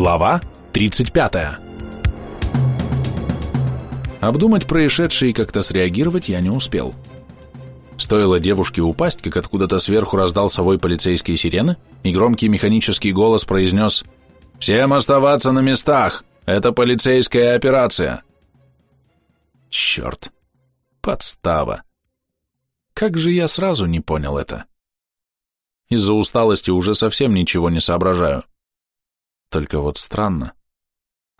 Глава 35. Обдумать происшедшее и как-то среагировать я не успел. Стоило девушке упасть, как откуда-то сверху раздался вой полицейской сирены, и громкий механический голос произнес «Всем оставаться на местах! Это полицейская операция!» Черт! Подстава! Как же я сразу не понял это? Из-за усталости уже совсем ничего не соображаю. Только вот странно.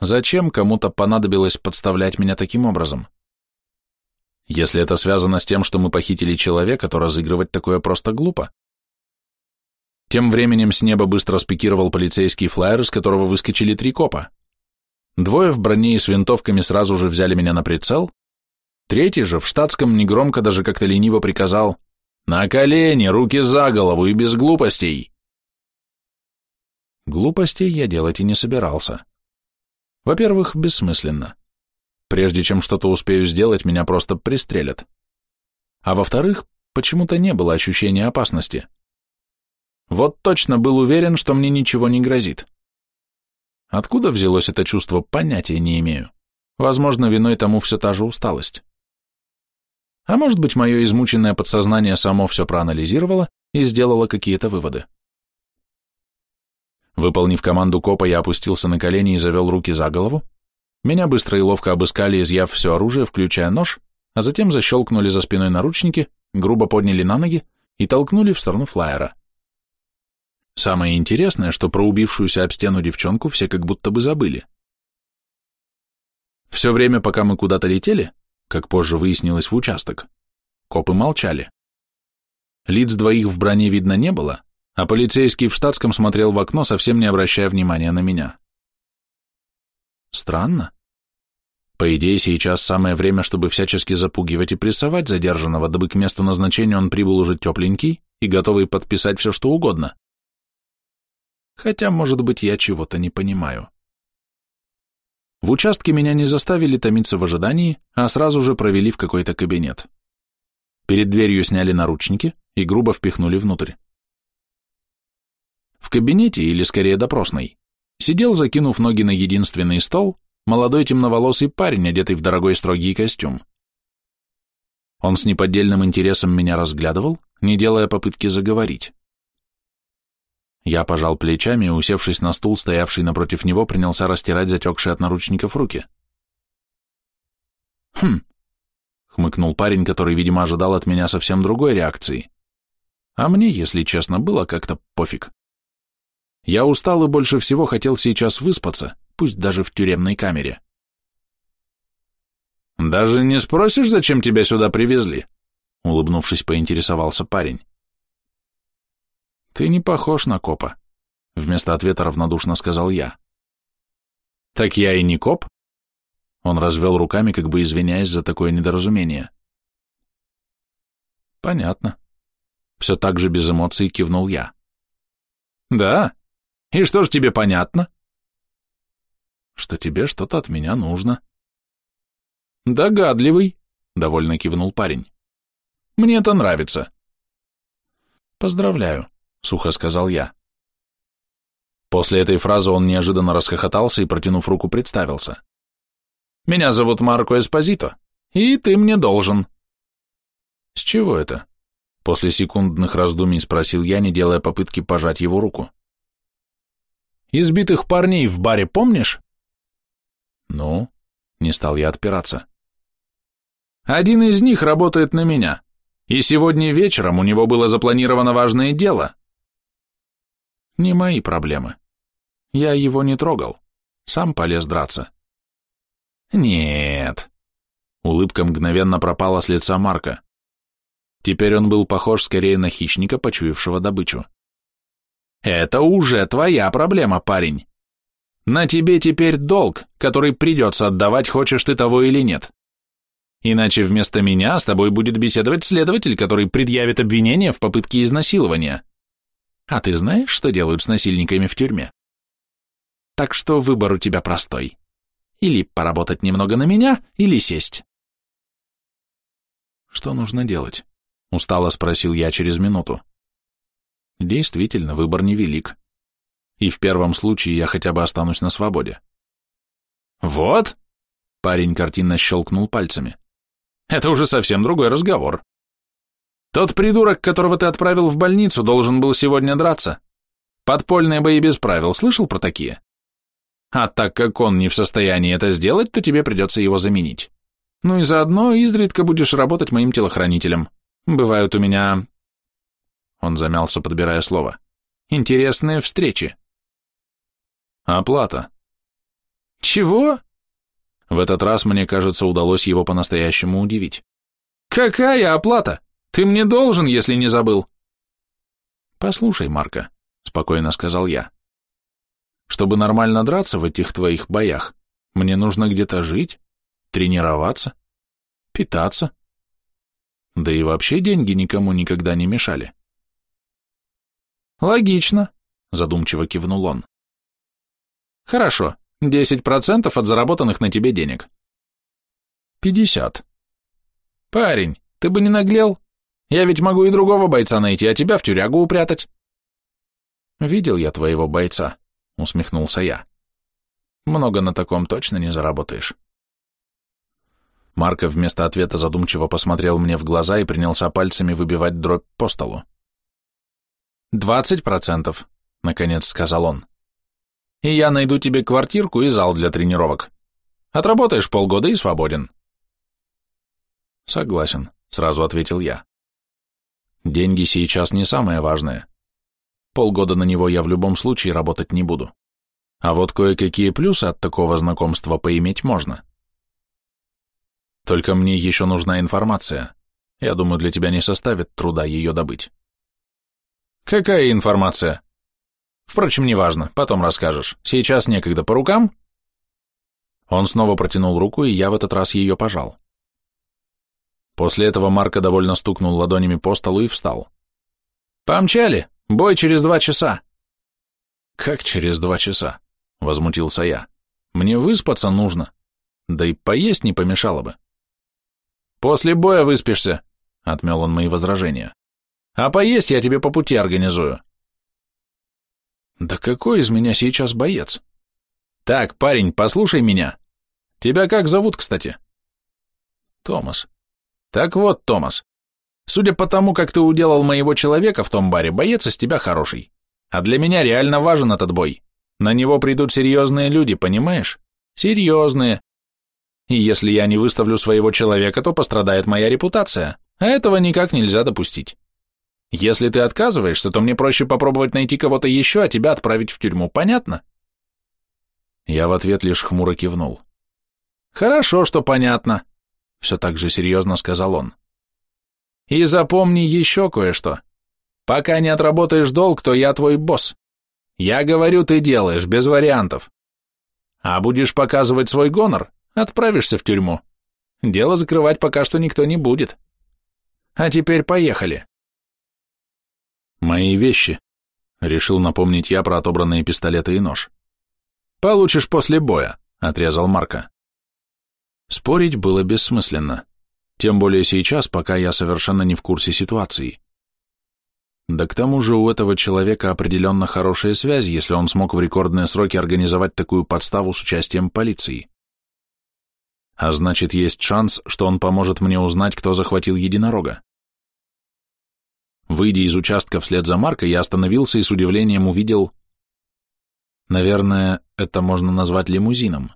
Зачем кому-то понадобилось подставлять меня таким образом? Если это связано с тем, что мы похитили человека, то разыгрывать такое просто глупо. Тем временем с неба быстро спикировал полицейский флайер, из которого выскочили три копа. Двое в броне и с винтовками сразу же взяли меня на прицел, третий же в штатском негромко даже как-то лениво приказал «На колени, руки за голову и без глупостей!» Глупостей я делать и не собирался. Во-первых, бессмысленно. Прежде чем что-то успею сделать, меня просто пристрелят. А во-вторых, почему-то не было ощущения опасности. Вот точно был уверен, что мне ничего не грозит. Откуда взялось это чувство, понятия не имею. Возможно, виной тому все та же усталость. А может быть, мое измученное подсознание само все проанализировало и сделало какие-то выводы. Выполнив команду копа, я опустился на колени и завел руки за голову. Меня быстро и ловко обыскали, изъяв все оружие, включая нож, а затем защелкнули за спиной наручники, грубо подняли на ноги и толкнули в сторону флайера. Самое интересное, что про убившуюся об стену девчонку все как будто бы забыли. Все время, пока мы куда-то летели, как позже выяснилось в участок, копы молчали. Лиц двоих в броне видно не было, а полицейский в штатском смотрел в окно, совсем не обращая внимания на меня. Странно. По идее, сейчас самое время, чтобы всячески запугивать и прессовать задержанного, дабы к месту назначения он прибыл уже тепленький и готовый подписать все, что угодно. Хотя, может быть, я чего-то не понимаю. В участке меня не заставили томиться в ожидании, а сразу же провели в какой-то кабинет. Перед дверью сняли наручники и грубо впихнули внутрь. В кабинете, или скорее допросной, сидел, закинув ноги на единственный стол, молодой темноволосый парень, одетый в дорогой строгий костюм. Он с неподдельным интересом меня разглядывал, не делая попытки заговорить. Я пожал плечами и, усевшись на стул, стоявший напротив него, принялся растирать затекшие от наручников руки. «Хм», — хмыкнул парень, который, видимо, ожидал от меня совсем другой реакции. А мне, если честно, было как-то пофиг. Я устал и больше всего хотел сейчас выспаться, пусть даже в тюремной камере. «Даже не спросишь, зачем тебя сюда привезли?» Улыбнувшись, поинтересовался парень. «Ты не похож на копа», — вместо ответа равнодушно сказал я. «Так я и не коп?» Он развел руками, как бы извиняясь за такое недоразумение. «Понятно». Все так же без эмоций кивнул я. «Да? И что ж тебе понятно? Что тебе что-то от меня нужно. Догадливый, довольно кивнул парень. Мне это нравится. Поздравляю, сухо сказал я. После этой фразы он неожиданно расхохотался и, протянув руку, представился. «Меня зовут Марко Эспозито, и ты мне должен». «С чего это?» После секундных раздумий спросил я, не делая попытки пожать его руку. Избитых парней в баре помнишь? Ну, не стал я отпираться. Один из них работает на меня, и сегодня вечером у него было запланировано важное дело. Не мои проблемы. Я его не трогал, сам полез драться. Нет. Улыбка мгновенно пропала с лица Марка. Теперь он был похож скорее на хищника, почуявшего добычу. Это уже твоя проблема, парень. На тебе теперь долг, который придется отдавать, хочешь ты того или нет. Иначе вместо меня с тобой будет беседовать следователь, который предъявит обвинение в попытке изнасилования. А ты знаешь, что делают с насильниками в тюрьме? Так что выбор у тебя простой. Или поработать немного на меня, или сесть. Что нужно делать? Устало спросил я через минуту. Действительно, выбор невелик. и в первом случае я хотя бы останусь на свободе. Вот, парень картинно щелкнул пальцами. Это уже совсем другой разговор. Тот придурок, которого ты отправил в больницу, должен был сегодня драться. Подпольные бои без правил, слышал про такие? А так как он не в состоянии это сделать, то тебе придется его заменить. Ну и заодно изредка будешь работать моим телохранителем. Бывают у меня...» Он замялся, подбирая слово. «Интересные встречи». «Оплата». «Чего?» В этот раз, мне кажется, удалось его по-настоящему удивить. «Какая оплата? Ты мне должен, если не забыл». «Послушай, Марка», — спокойно сказал я. «Чтобы нормально драться в этих твоих боях, мне нужно где-то жить, тренироваться, питаться. Да и вообще деньги никому никогда не мешали. Логично, задумчиво кивнул он. Хорошо, 10% от заработанных на тебе денег. 50. Парень, ты бы не наглел? Я ведь могу и другого бойца найти, а тебя в тюрягу упрятать. Видел я твоего бойца, усмехнулся я. Много на таком точно не заработаешь. Марко вместо ответа задумчиво посмотрел мне в глаза и принялся пальцами выбивать дробь по столу. «Двадцать процентов», — наконец сказал он. «И я найду тебе квартирку и зал для тренировок. Отработаешь полгода и свободен». «Согласен», — сразу ответил я. «Деньги сейчас не самое важное. Полгода на него я в любом случае работать не буду. А вот кое-какие плюсы от такого знакомства поиметь можно». Только мне еще нужна информация. Я думаю, для тебя не составит труда ее добыть. Какая информация? Впрочем, неважно, потом расскажешь. Сейчас некогда по рукам? Он снова протянул руку, и я в этот раз ее пожал. После этого Марко довольно стукнул ладонями по столу и встал. «Помчали! Бой через два часа!» «Как через два часа?» — возмутился я. «Мне выспаться нужно. Да и поесть не помешало бы». «После боя выспишься», — отмел он мои возражения. «А поесть я тебе по пути организую». «Да какой из меня сейчас боец?» «Так, парень, послушай меня. Тебя как зовут, кстати?» «Томас». «Так вот, Томас, судя по тому, как ты уделал моего человека в том баре, боец из тебя хороший. А для меня реально важен этот бой. На него придут серьезные люди, понимаешь? Серьезные, и если я не выставлю своего человека, то пострадает моя репутация, а этого никак нельзя допустить. Если ты отказываешься, то мне проще попробовать найти кого-то еще, а тебя отправить в тюрьму, понятно? Я в ответ лишь хмуро кивнул. Хорошо, что понятно, все так же серьезно сказал он. И запомни еще кое-что. Пока не отработаешь долг, то я твой босс. Я говорю, ты делаешь, без вариантов. А будешь показывать свой гонор, Отправишься в тюрьму. Дело закрывать пока что никто не будет. А теперь поехали. Мои вещи. Решил напомнить я про отобранные пистолеты и нож. Получишь после боя, отрезал Марка. Спорить было бессмысленно. Тем более сейчас, пока я совершенно не в курсе ситуации. Да к тому же у этого человека определенно хорошая связь, если он смог в рекордные сроки организовать такую подставу с участием полиции. А значит, есть шанс, что он поможет мне узнать, кто захватил единорога. Выйдя из участка вслед за Маркой, я остановился и с удивлением увидел... Наверное, это можно назвать лимузином.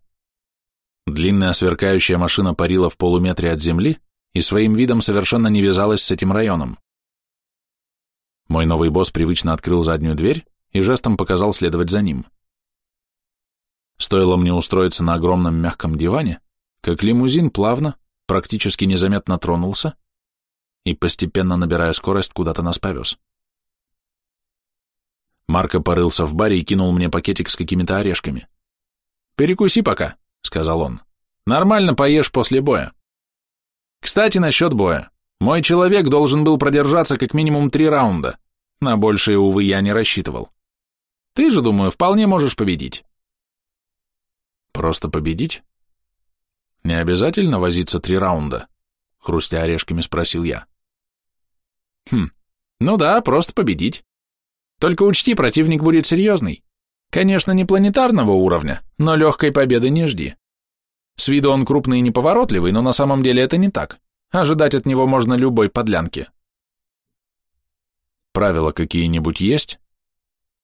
Длинная сверкающая машина парила в полуметре от земли и своим видом совершенно не вязалась с этим районом. Мой новый босс привычно открыл заднюю дверь и жестом показал следовать за ним. Стоило мне устроиться на огромном мягком диване, как лимузин плавно, практически незаметно тронулся и, постепенно набирая скорость, куда-то нас повез. Марко порылся в баре и кинул мне пакетик с какими-то орешками. «Перекуси пока», — сказал он. «Нормально поешь после боя. Кстати, насчет боя. Мой человек должен был продержаться как минимум три раунда. На большее, увы, я не рассчитывал. Ты же, думаю, вполне можешь победить». «Просто победить?» Не обязательно возиться три раунда? Хрустя орешками спросил я. Хм, ну да, просто победить. Только учти, противник будет серьезный. Конечно, не планетарного уровня, но легкой победы не жди. С виду он крупный и неповоротливый, но на самом деле это не так. Ожидать от него можно любой подлянки. Правила какие-нибудь есть?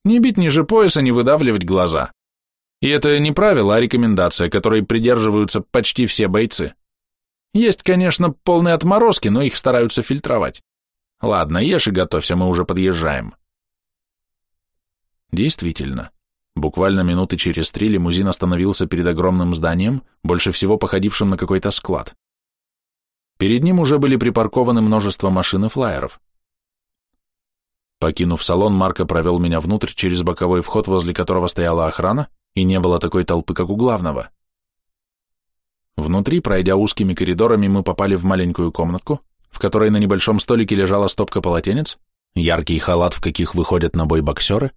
Не бить ниже пояса, не выдавливать глаза. И это не правило, а рекомендация, которой придерживаются почти все бойцы. Есть, конечно, полные отморозки, но их стараются фильтровать. Ладно, ешь и готовься, мы уже подъезжаем. Действительно, буквально минуты через три лимузин остановился перед огромным зданием, больше всего походившим на какой-то склад. Перед ним уже были припаркованы множество машин и флайеров. Покинув салон, Марко провел меня внутрь через боковой вход, возле которого стояла охрана, и не было такой толпы, как у главного. Внутри, пройдя узкими коридорами, мы попали в маленькую комнатку, в которой на небольшом столике лежала стопка полотенец, яркий халат, в каких выходят на бой боксеры,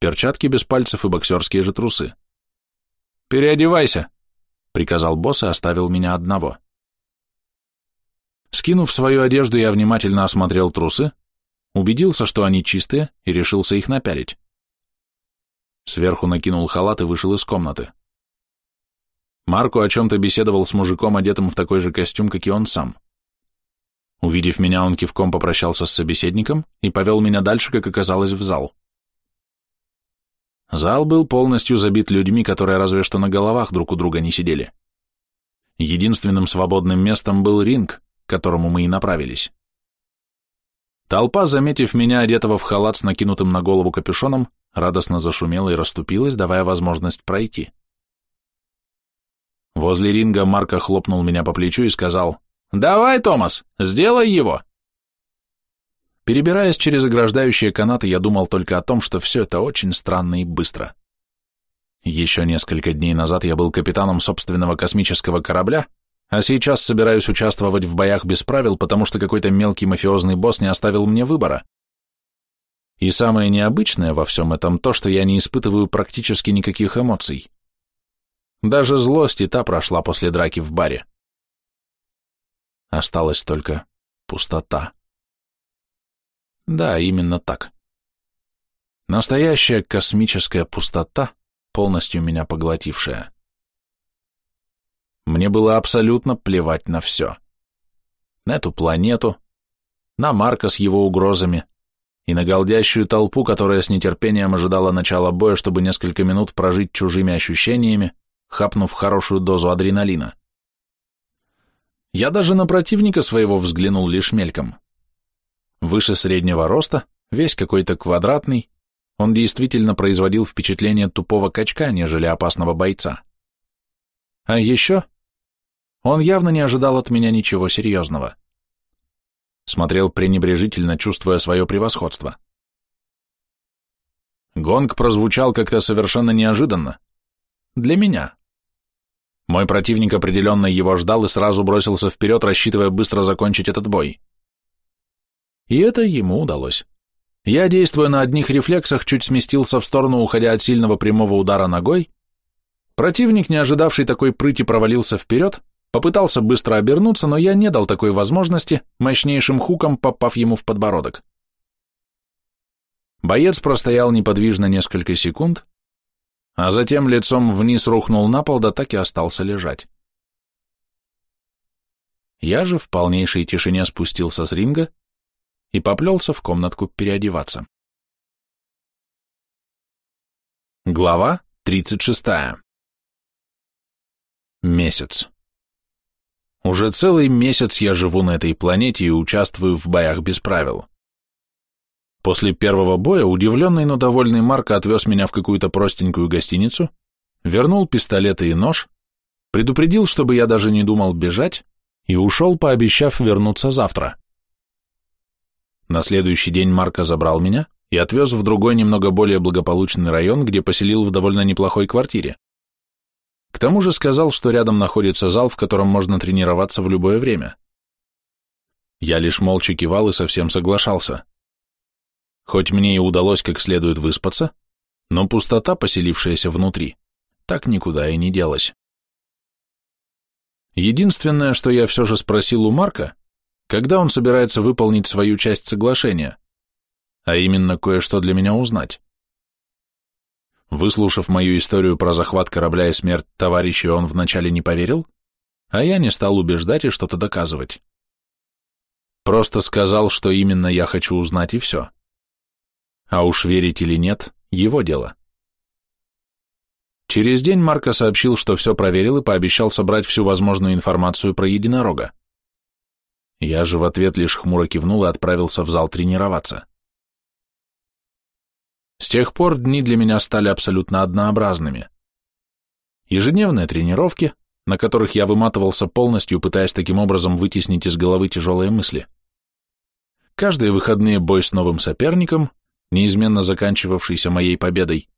перчатки без пальцев и боксерские же трусы. «Переодевайся», — приказал босс и оставил меня одного. Скинув свою одежду, я внимательно осмотрел трусы, убедился, что они чистые, и решился их напялить. Сверху накинул халат и вышел из комнаты. Марко о чем-то беседовал с мужиком, одетым в такой же костюм, как и он сам. Увидев меня, он кивком попрощался с собеседником и повел меня дальше, как оказалось, в зал. Зал был полностью забит людьми, которые разве что на головах друг у друга не сидели. Единственным свободным местом был ринг, к которому мы и направились. Толпа, заметив меня, одетого в халат с накинутым на голову капюшоном, радостно зашумела и расступилась, давая возможность пройти. Возле ринга Марко хлопнул меня по плечу и сказал, «Давай, Томас, сделай его!» Перебираясь через ограждающие канаты, я думал только о том, что все это очень странно и быстро. Еще несколько дней назад я был капитаном собственного космического корабля, а сейчас собираюсь участвовать в боях без правил, потому что какой-то мелкий мафиозный босс не оставил мне выбора. И самое необычное во всем этом то, что я не испытываю практически никаких эмоций. Даже злость и та прошла после драки в баре. Осталась только пустота. Да, именно так. Настоящая космическая пустота, полностью меня поглотившая. Мне было абсолютно плевать на все. На эту планету, на Марка с его угрозами и на голдящую толпу, которая с нетерпением ожидала начала боя, чтобы несколько минут прожить чужими ощущениями, хапнув хорошую дозу адреналина. Я даже на противника своего взглянул лишь мельком. Выше среднего роста, весь какой-то квадратный, он действительно производил впечатление тупого качка, нежели опасного бойца. А еще он явно не ожидал от меня ничего серьезного. Смотрел пренебрежительно, чувствуя свое превосходство. Гонг прозвучал как-то совершенно неожиданно. Для меня. Мой противник определенно его ждал и сразу бросился вперед, рассчитывая быстро закончить этот бой. И это ему удалось. Я, действуя на одних рефлексах, чуть сместился в сторону, уходя от сильного прямого удара ногой. Противник, не ожидавший такой прыти, провалился вперед, попытался быстро обернуться, но я не дал такой возможности, мощнейшим хуком попав ему в подбородок. Боец простоял неподвижно несколько секунд, а затем лицом вниз рухнул на пол, да так и остался лежать. Я же в полнейшей тишине спустился с ринга и поплелся в комнатку переодеваться. Глава 36. Месяц. Уже целый месяц я живу на этой планете и участвую в боях без правил. После первого боя удивленный, но довольный Марко отвез меня в какую-то простенькую гостиницу, вернул пистолеты и нож, предупредил, чтобы я даже не думал бежать, и ушел, пообещав вернуться завтра. На следующий день Марко забрал меня и отвез в другой немного более благополучный район, где поселил в довольно неплохой квартире. К тому же сказал, что рядом находится зал, в котором можно тренироваться в любое время. Я лишь молча кивал и совсем соглашался. Хоть мне и удалось как следует выспаться, но пустота, поселившаяся внутри, так никуда и не делась. Единственное, что я все же спросил у Марка, когда он собирается выполнить свою часть соглашения, а именно кое-что для меня узнать. Выслушав мою историю про захват корабля и смерть товарища, он вначале не поверил, а я не стал убеждать и что-то доказывать. Просто сказал, что именно я хочу узнать, и все. А уж верить или нет, его дело. Через день Марко сообщил, что все проверил и пообещал собрать всю возможную информацию про единорога. Я же в ответ лишь хмуро кивнул и отправился в зал тренироваться. С тех пор дни для меня стали абсолютно однообразными. Ежедневные тренировки, на которых я выматывался полностью, пытаясь таким образом вытеснить из головы тяжелые мысли. Каждые выходные бой с новым соперником, неизменно заканчивавшийся моей победой,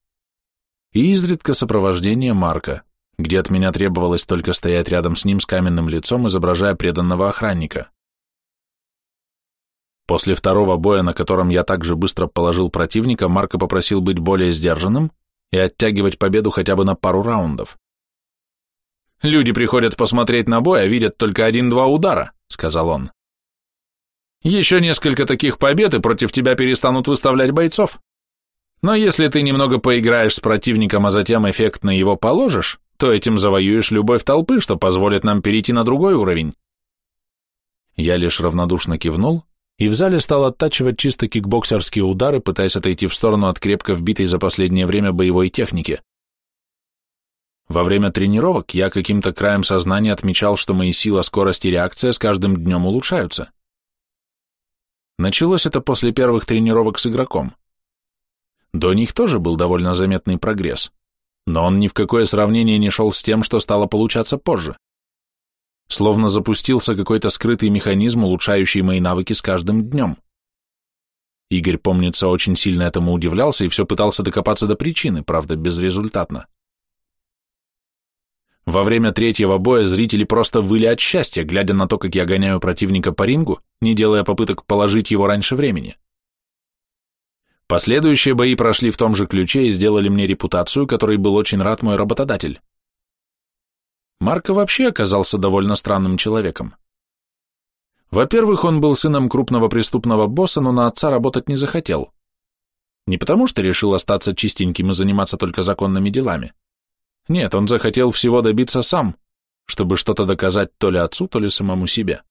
и изредка сопровождение Марка, где от меня требовалось только стоять рядом с ним с каменным лицом, изображая преданного охранника. После второго боя, на котором я также быстро положил противника, Марко попросил быть более сдержанным и оттягивать победу хотя бы на пару раундов. «Люди приходят посмотреть на бой, а видят только один-два удара», — сказал он. «Еще несколько таких побед, и против тебя перестанут выставлять бойцов. Но если ты немного поиграешь с противником, а затем эффектно его положишь, то этим завоюешь любовь толпы, что позволит нам перейти на другой уровень». Я лишь равнодушно кивнул, и в зале стал оттачивать чисто кикбоксерские удары, пытаясь отойти в сторону от крепко вбитой за последнее время боевой техники. Во время тренировок я каким-то краем сознания отмечал, что мои сила, скорость и реакция с каждым днем улучшаются. Началось это после первых тренировок с игроком. До них тоже был довольно заметный прогресс, но он ни в какое сравнение не шел с тем, что стало получаться позже. Словно запустился какой-то скрытый механизм, улучшающий мои навыки с каждым днем. Игорь, помнится, очень сильно этому удивлялся и все пытался докопаться до причины, правда, безрезультатно. Во время третьего боя зрители просто выли от счастья, глядя на то, как я гоняю противника по рингу, не делая попыток положить его раньше времени. Последующие бои прошли в том же ключе и сделали мне репутацию, которой был очень рад мой работодатель. Марко вообще оказался довольно странным человеком. Во-первых, он был сыном крупного преступного босса, но на отца работать не захотел. Не потому что решил остаться чистеньким и заниматься только законными делами. Нет, он захотел всего добиться сам, чтобы что-то доказать то ли отцу, то ли самому себе.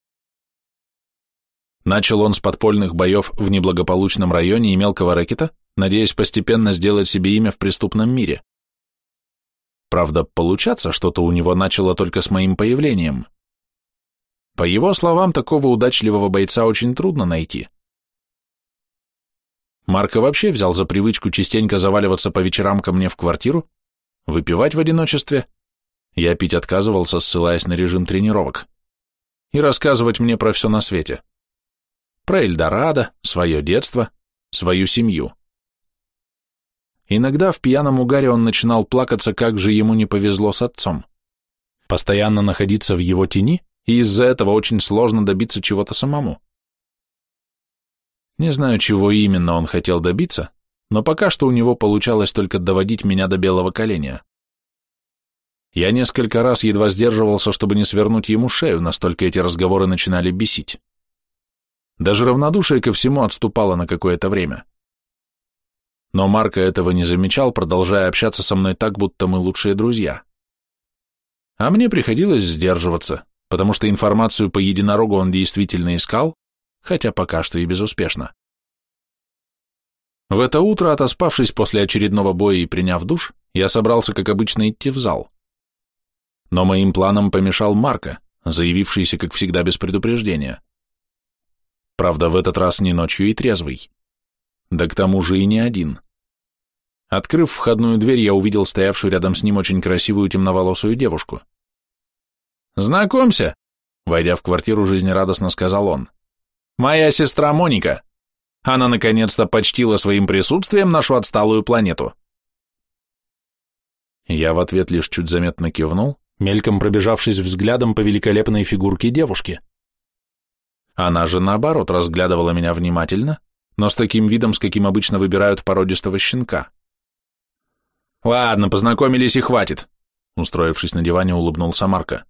Начал он с подпольных боев в неблагополучном районе и мелкого рэкета, надеясь постепенно сделать себе имя в преступном мире. Правда, получаться что-то у него начало только с моим появлением. По его словам, такого удачливого бойца очень трудно найти. Марко вообще взял за привычку частенько заваливаться по вечерам ко мне в квартиру, выпивать в одиночестве, я пить отказывался, ссылаясь на режим тренировок, и рассказывать мне про все на свете. Про Эльдорадо, свое детство, свою семью. Иногда в пьяном угаре он начинал плакаться, как же ему не повезло с отцом. Постоянно находиться в его тени, и из-за этого очень сложно добиться чего-то самому. Не знаю, чего именно он хотел добиться, но пока что у него получалось только доводить меня до белого коленя. Я несколько раз едва сдерживался, чтобы не свернуть ему шею, настолько эти разговоры начинали бесить. Даже равнодушие ко всему отступало на какое-то время. Но Марко этого не замечал, продолжая общаться со мной так, будто мы лучшие друзья. А мне приходилось сдерживаться, потому что информацию по единорогу он действительно искал, хотя пока что и безуспешно. В это утро, отоспавшись после очередного боя и приняв душ, я собрался, как обычно, идти в зал. Но моим планам помешал Марко, заявившийся, как всегда, без предупреждения. Правда, в этот раз не ночью и трезвый. Да к тому же и не один. Открыв входную дверь, я увидел стоявшую рядом с ним очень красивую темноволосую девушку. «Знакомься!» Войдя в квартиру, жизнерадостно сказал он. «Моя сестра Моника. Она наконец-то почтила своим присутствием нашу отсталую планету». Я в ответ лишь чуть заметно кивнул, мельком пробежавшись взглядом по великолепной фигурке девушки. Она же, наоборот, разглядывала меня внимательно, но с таким видом, с каким обычно выбирают породистого щенка. «Ладно, познакомились и хватит», — устроившись на диване, улыбнулся Марко.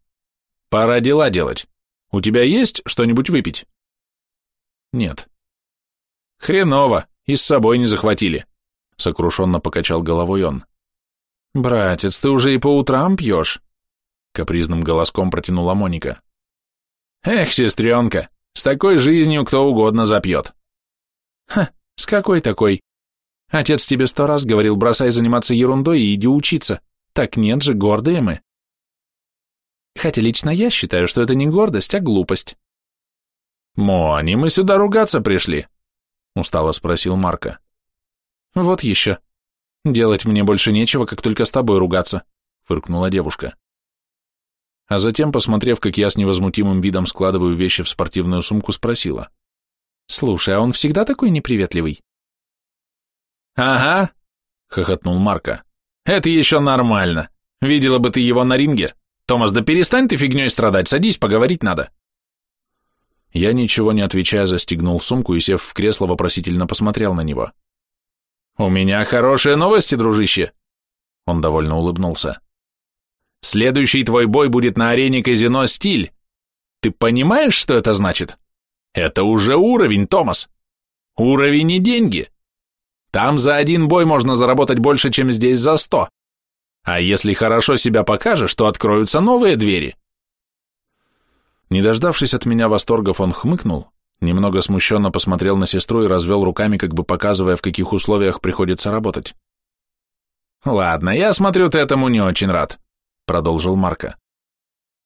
«Пора дела делать. У тебя есть что-нибудь выпить?» «Нет». «Хреново, и с собой не захватили», — сокрушенно покачал головой он. Братец, ты уже и по утрам пьешь? Капризным голоском протянула Моника. Эх, сестренка, с такой жизнью кто угодно запьет. Ха, с какой такой? Отец тебе сто раз говорил, бросай заниматься ерундой и иди учиться. Так нет же, гордые мы. Хотя лично я считаю, что это не гордость, а глупость. «Мони, мы сюда ругаться пришли», — устало спросил Марка. «Вот еще. Делать мне больше нечего, как только с тобой ругаться», — фыркнула девушка. А затем, посмотрев, как я с невозмутимым видом складываю вещи в спортивную сумку, спросила. «Слушай, а он всегда такой неприветливый?» «Ага», — хохотнул Марка. «Это еще нормально. Видела бы ты его на ринге. Томас, да перестань ты фигней страдать, садись, поговорить надо». Я, ничего не отвечая, застегнул сумку и, сев в кресло, вопросительно посмотрел на него. «У меня хорошие новости, дружище!» Он довольно улыбнулся. «Следующий твой бой будет на арене казино «Стиль». Ты понимаешь, что это значит? Это уже уровень, Томас. Уровень и деньги. Там за один бой можно заработать больше, чем здесь за сто. А если хорошо себя покажешь, то откроются новые двери. Не дождавшись от меня восторгов, он хмыкнул, немного смущенно посмотрел на сестру и развел руками, как бы показывая, в каких условиях приходится работать. «Ладно, я смотрю, ты этому не очень рад», — продолжил Марко.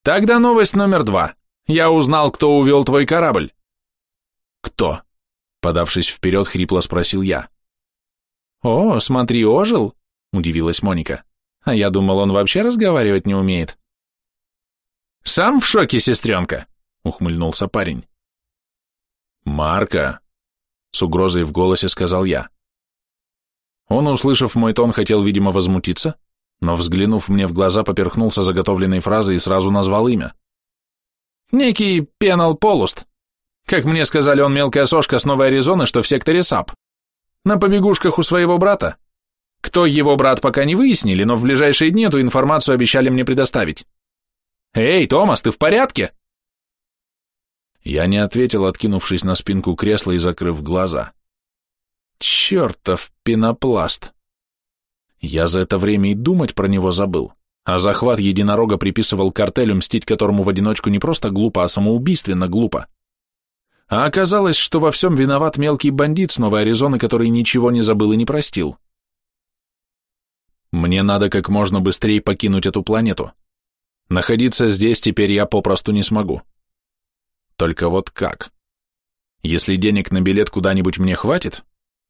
«Тогда новость номер два. Я узнал, кто увел твой корабль». «Кто?» — подавшись вперед, хрипло спросил я. «О, смотри, ожил», — удивилась Моника. «А я думал, он вообще разговаривать не умеет». «Сам в шоке, сестренка?» — ухмыльнулся парень. «Марка!» — с угрозой в голосе сказал я. Он, услышав мой тон, хотел, видимо, возмутиться, но, взглянув мне в глаза, поперхнулся заготовленной фразой и сразу назвал имя. «Некий Пенал Полуст. Как мне сказали, он мелкая сошка с Новой Аризоны, что в секторе САП. На побегушках у своего брата. Кто его брат, пока не выяснили, но в ближайшие дни эту информацию обещали мне предоставить. «Эй, Томас, ты в порядке?» Я не ответил, откинувшись на спинку кресла и закрыв глаза. Чертов пенопласт! Я за это время и думать про него забыл, а захват единорога приписывал картелю, мстить которому в одиночку не просто глупо, а самоубийственно глупо. А оказалось, что во всем виноват мелкий бандит с Новой Аризоны, который ничего не забыл и не простил. Мне надо как можно быстрее покинуть эту планету. Находиться здесь теперь я попросту не смогу. Только вот как? Если денег на билет куда-нибудь мне хватит,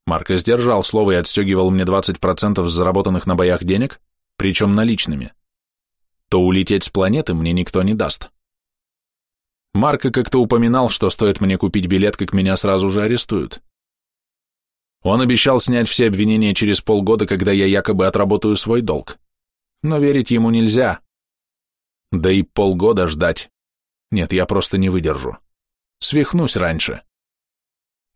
Марко сдержал слово и отстегивал мне 20% с заработанных на боях денег, причем наличными, то улететь с планеты мне никто не даст. Марко как-то упоминал, что стоит мне купить билет, как меня сразу же арестуют. Он обещал снять все обвинения через полгода, когда я якобы отработаю свой долг. Но верить ему нельзя. Да и полгода ждать. Нет, я просто не выдержу. Свихнусь раньше.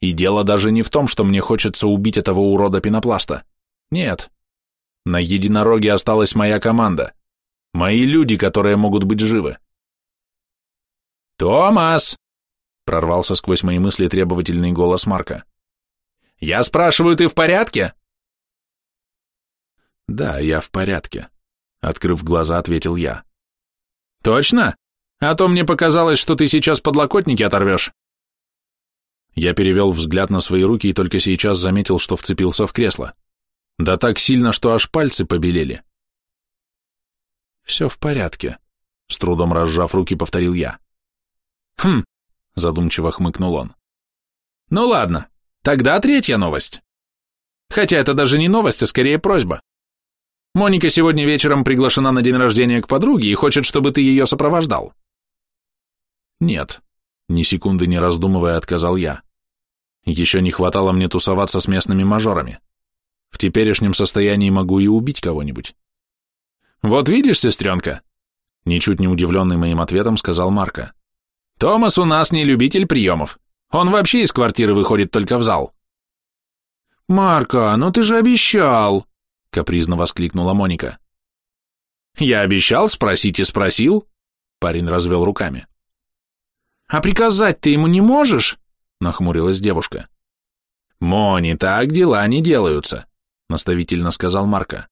И дело даже не в том, что мне хочется убить этого урода пенопласта. Нет. На единороге осталась моя команда. Мои люди, которые могут быть живы. «Томас!» — прорвался сквозь мои мысли требовательный голос Марка. «Я спрашиваю, ты в порядке?» «Да, я в порядке», — открыв глаза, ответил я. Точно? А то мне показалось, что ты сейчас подлокотники оторвешь. Я перевел взгляд на свои руки и только сейчас заметил, что вцепился в кресло. Да так сильно, что аж пальцы побелели. Все в порядке, с трудом разжав руки, повторил я. Хм, задумчиво хмыкнул он. Ну ладно, тогда третья новость. Хотя это даже не новость, а скорее просьба. Моника сегодня вечером приглашена на день рождения к подруге и хочет, чтобы ты ее сопровождал. Нет, ни секунды не раздумывая, отказал я. Еще не хватало мне тусоваться с местными мажорами. В теперешнем состоянии могу и убить кого-нибудь. Вот видишь, сестренка, ничуть не удивленный моим ответом, сказал Марко. Томас у нас не любитель приемов. Он вообще из квартиры выходит только в зал. Марко, ну ты же обещал, — капризно воскликнула Моника. «Я обещал спросить и спросил», — парень развел руками. «А приказать ты ему не можешь?» — нахмурилась девушка. «Мони, так дела не делаются», — наставительно сказал Марко.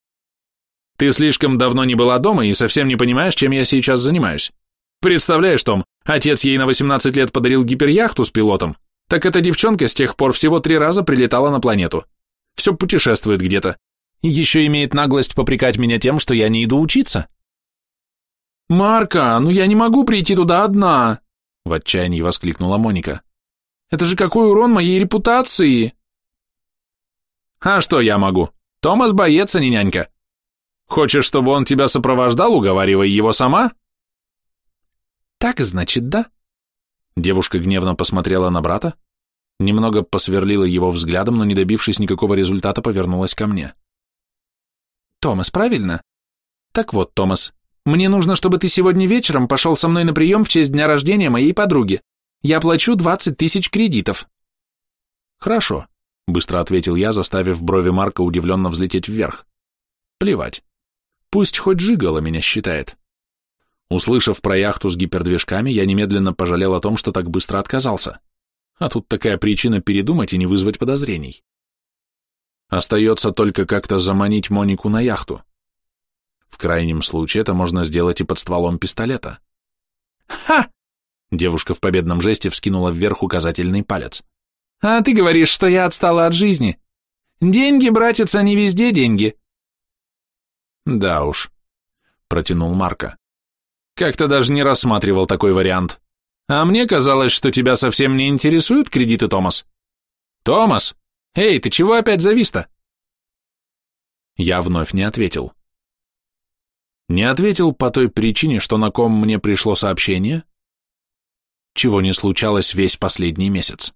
Ты слишком давно не была дома и совсем не понимаешь, чем я сейчас занимаюсь. Представляешь, Том, отец ей на 18 лет подарил гиперяхту с пилотом, так эта девчонка с тех пор всего три раза прилетала на планету. Все путешествует где-то. И еще имеет наглость попрекать меня тем, что я не иду учиться. «Марка, ну я не могу прийти туда одна!» В отчаянии воскликнула Моника. «Это же какой урон моей репутации!» «А что я могу? Томас боец, а не нянька. Хочешь, чтобы он тебя сопровождал, уговаривай его сама?» «Так, значит, да?» Девушка гневно посмотрела на брата, немного посверлила его взглядом, но, не добившись никакого результата, повернулась ко мне. «Томас, правильно? Так вот, Томас, мне нужно, чтобы ты сегодня вечером пошел со мной на прием в честь дня рождения моей подруги. Я плачу 20 тысяч кредитов». «Хорошо», — быстро ответил я, заставив брови Марка удивленно взлететь вверх. «Плевать. Пусть хоть Жигало меня считает». Услышав про яхту с гипердвижками, я немедленно пожалел о том, что так быстро отказался. А тут такая причина передумать и не вызвать подозрений. Остается только как-то заманить Монику на яхту. В крайнем случае это можно сделать и под стволом пистолета. «Ха!» Девушка в победном жесте вскинула вверх указательный палец. «А ты говоришь, что я отстала от жизни? Деньги, братец, они везде деньги». «Да уж», — протянул Марка. Как-то даже не рассматривал такой вариант. А мне казалось, что тебя совсем не интересуют кредиты, Томас. Томас! Эй, ты чего опять завис-то? Я вновь не ответил. Не ответил по той причине, что на ком мне пришло сообщение, чего не случалось весь последний месяц.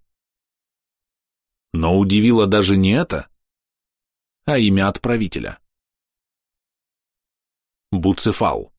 Но удивило даже не это, а имя отправителя. Буцефал.